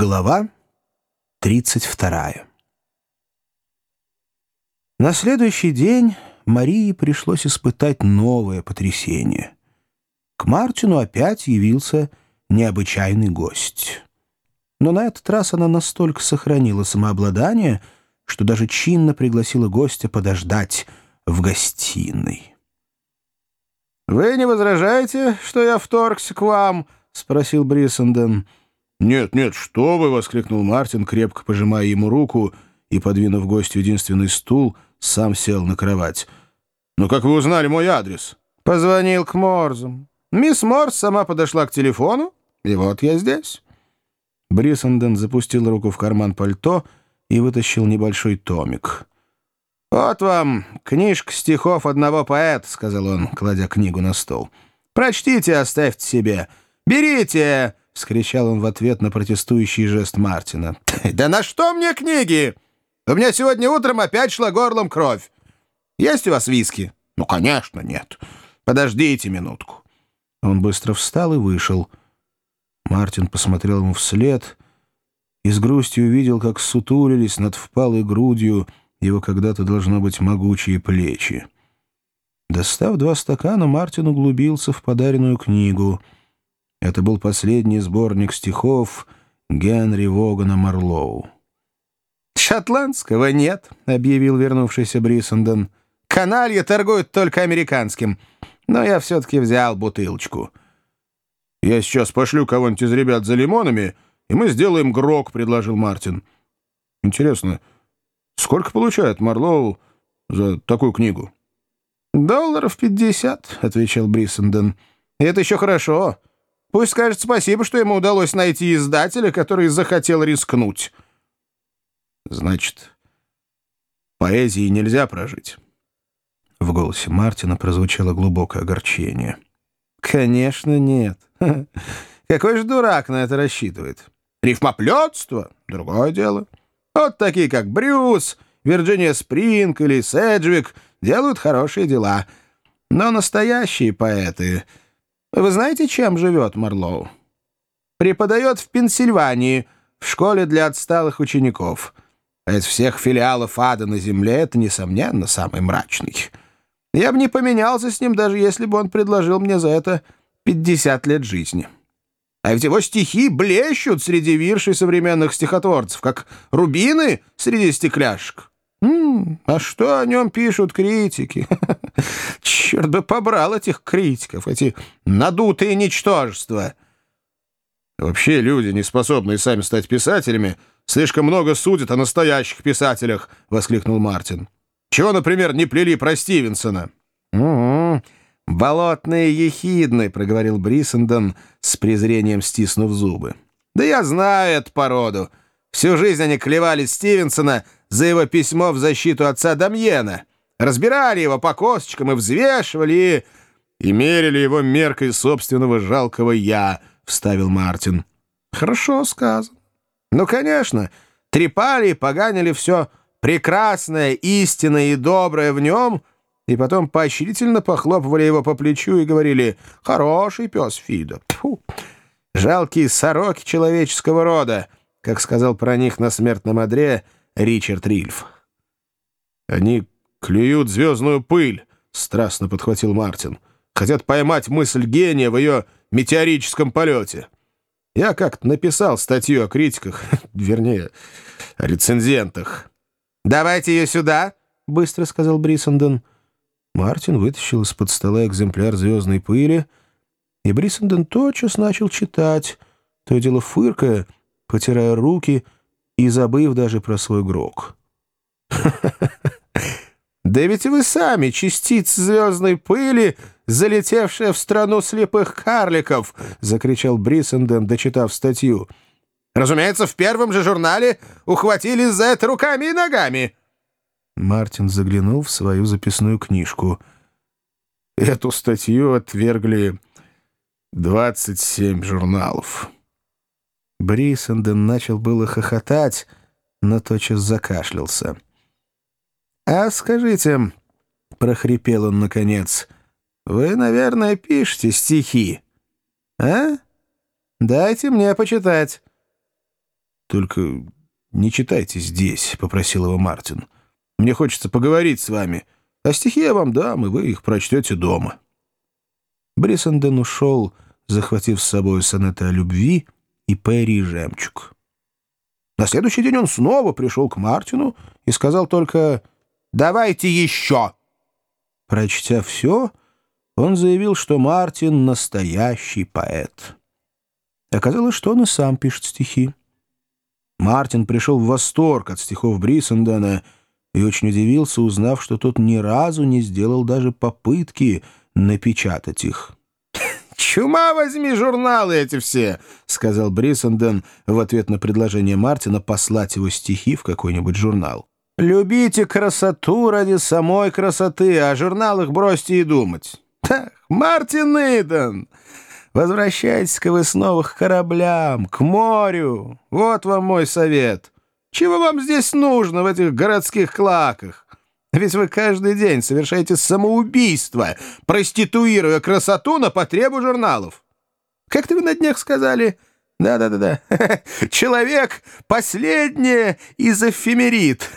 Глава 32 На следующий день Марии пришлось испытать новое потрясение. К Мартину опять явился необычайный гость. Но на этот раз она настолько сохранила самообладание, что даже чинно пригласила гостя подождать в гостиной. «Вы не возражаете, что я вторгся к вам?» — спросил Бриссенден. «Нет, нет, что вы!» — воскликнул Мартин, крепко пожимая ему руку и, подвинув гостю единственный стул, сам сел на кровать. «Ну как вы узнали мой адрес?» «Позвонил к Морзам. Мисс Морз сама подошла к телефону, и вот я здесь». Бриссенден запустил руку в карман пальто и вытащил небольшой томик. «Вот вам книжка стихов одного поэта», — сказал он, кладя книгу на стол. «Прочтите оставьте себе. Берите!» — вскричал он в ответ на протестующий жест Мартина. «Да на что мне книги? У меня сегодня утром опять шла горлом кровь. Есть у вас виски?» «Ну, конечно, нет. Подождите минутку». Он быстро встал и вышел. Мартин посмотрел ему вслед и с грустью увидел, как сутулились над впалой грудью его когда-то должно быть могучие плечи. Достав два стакана, Мартин углубился в подаренную книгу — это был последний сборник стихов Генри Вогана Марлоу. «Шотландского нет», — объявил вернувшийся Бриссенден. «Каналья торгуют только американским. Но я все-таки взял бутылочку». «Я сейчас пошлю кого-нибудь из ребят за лимонами, и мы сделаем грок», — предложил Мартин. «Интересно, сколько получает Марлоу за такую книгу?» «Долларов пятьдесят», — отвечал Бриссенден. «Это еще хорошо. Пусть скажет спасибо, что ему удалось найти издателя, который захотел рискнуть. Значит, поэзии нельзя прожить. В голосе Мартина прозвучало глубокое огорчение. Конечно, нет. Какой же дурак на это рассчитывает? Рифмоплетство — другое дело. Вот такие, как Брюс, Вирджиния Спринг или Седжвик делают хорошие дела. Но настоящие поэты вы знаете, чем живет Марлоу? Преподает в Пенсильвании, в школе для отсталых учеников. А из всех филиалов ада на земле это, несомненно, самый мрачный. Я бы не поменялся с ним, даже если бы он предложил мне за это 50 лет жизни. А ведь его стихи блещут среди виршей современных стихотворцев, как рубины среди стекляшек. А что о нем пишут критики? Черт бы побрал этих критиков, эти надутые ничтожества. Вообще люди, не способные сами стать писателями, слишком много судят о настоящих писателях, — воскликнул Мартин. Чего, например, не плели про Стивенсона? Угу. «Болотные ехидны», — проговорил Бриссендон, с презрением стиснув зубы. «Да я знаю эту породу. Всю жизнь они клевали Стивенсона за его письмо в защиту отца Дамьена. Разбирали его по косточкам и взвешивали, и... «И мерили его меркой собственного жалкого «я», — вставил Мартин. «Хорошо сказано. Ну, конечно, трепали и поганили все прекрасное, истинное и доброе в нем, и потом поощрительно похлопывали его по плечу и говорили «Хороший пес Фидо». Тьфу. Жалкие сороки человеческого рода, как сказал про них на смертном одре Ричард Рильф. Они «Клюют звездную пыль», — страстно подхватил Мартин. «Хотят поймать мысль гения в ее метеорическом полете». Я как-то написал статью о критиках, вернее, о рецензентах. «Давайте ее сюда», — быстро сказал Бриссенден. Мартин вытащил из-под стола экземпляр звездной пыли, и Бриссенден тотчас начал читать, то и дело фыркая, потирая руки и забыв даже про свой грок. Да ведь вы сами частицы звездной пыли, залетевшая в страну слепых карликов!» — закричал Бриссенден, дочитав статью. «Разумеется, в первом же журнале ухватились за это руками и ногами!» Мартин заглянул в свою записную книжку. Эту статью отвергли 27 журналов. Бриссенден начал было хохотать, но тотчас закашлялся. «А скажите...» — прохрипел он наконец. «Вы, наверное, пишете стихи, а? Дайте мне почитать». «Только не читайте здесь», — попросил его Мартин. «Мне хочется поговорить с вами, а стихи я вам дам, и вы их прочтете дома». Бриссенден ушел, захватив с собой сонеты о любви и Перри жемчуг. На следующий день он снова пришел к Мартину и сказал только «Давайте еще!». Прочтя все, он заявил, что Мартин — настоящий поэт. Оказалось, что он и сам пишет стихи. Мартин пришел в восторг от стихов Бриссендена и очень удивился, узнав, что тот ни разу не сделал даже попытки напечатать их. «Чума возьми журналы эти все!» — сказал Бриссенден в ответ на предложение Мартина послать его стихи в какой-нибудь журнал. «Любите красоту ради самой красоты, а о журналах бросьте и думать». «Так, Мартин Иден, возвращайтесь-ка вы снова к кораблям, к морю. Вот вам мой совет. Чего вам здесь нужно в этих городских клаках? Ведь вы каждый день совершаете самоубийство, проституируя красоту на потребу журналов. Как-то вы на днях сказали... Да-да-да-да. Человек — последнее из эфемерит.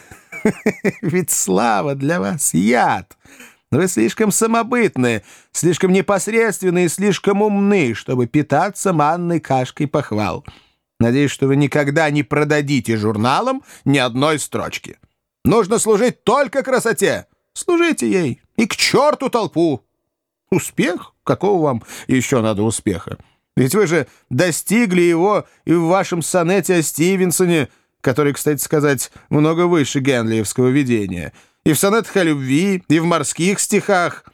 Ведь слава для вас — яд. Вы слишком самобытны, слишком непосредственны и слишком умны, чтобы питаться манной кашкой похвал. Надеюсь, что вы никогда не продадите журналам ни одной строчки. Нужно служить только красоте. Служите ей. И к черту толпу. Успех? Какого вам еще надо успеха? Ведь вы же достигли его и в вашем сонете о Стивенсоне, который, кстати сказать, много выше генлиевского видения, и в сонетах о любви, и в морских стихах.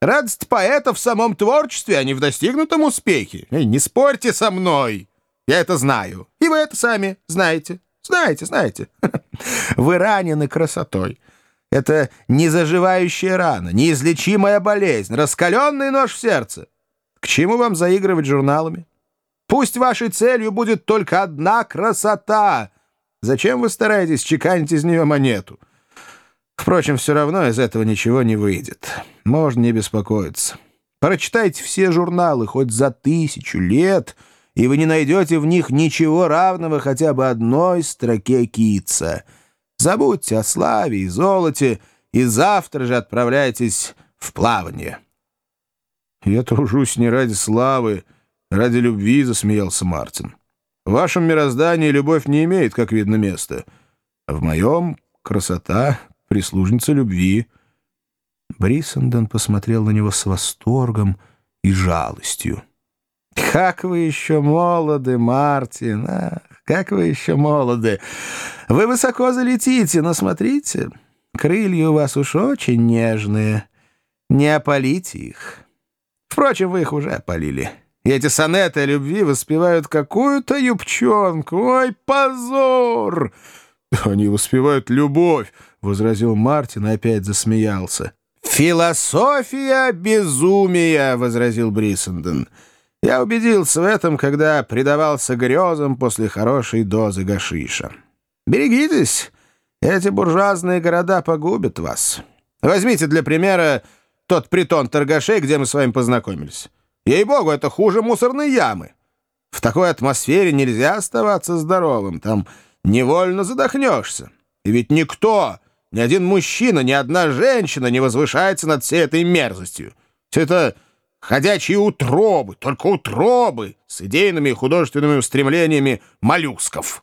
Радость поэта в самом творчестве, а не в достигнутом успехе. Эй, не спорьте со мной. Я это знаю. И вы это сами знаете. Знаете, знаете. Вы ранены красотой. Это незаживающая рана, неизлечимая болезнь, раскаленный нож в сердце. К чему вам заигрывать журналами? Пусть вашей целью будет только одна красота. Зачем вы стараетесь чеканить из нее монету? Впрочем, все равно из этого ничего не выйдет. Можно не беспокоиться. Прочитайте все журналы хоть за тысячу лет — и вы не найдете в них ничего равного хотя бы одной строке Китса. Забудьте о славе и золоте, и завтра же отправляйтесь в плавание». «Я тружусь не ради славы, ради любви», — засмеялся Мартин. «В вашем мироздании любовь не имеет, как видно, места. в моем — красота, прислужница любви». Бриссенден посмотрел на него с восторгом и жалостью. «Как вы еще молоды, Мартин! Ах, как вы еще молоды! Вы высоко залетите, но смотрите, крылья у вас уж очень нежные. Не опалите их. Впрочем, вы их уже опалили. И эти сонеты о любви воспевают какую-то юбчонку. Ой, позор!» «Они воспевают любовь», — возразил Мартин и опять засмеялся. «Философия безумия», — возразил Бриссенден. Я убедился в этом, когда предавался грезам после хорошей дозы гашиша. Берегитесь, эти буржуазные города погубят вас. Возьмите для примера тот притон торгашей, где мы с вами познакомились. Ей-богу, это хуже мусорной ямы. В такой атмосфере нельзя оставаться здоровым, там невольно задохнешься. И ведь никто, ни один мужчина, ни одна женщина не возвышается над всей этой мерзостью. Все это ходячие утробы, только утробы с идейными и художественными устремлениями моллюсков.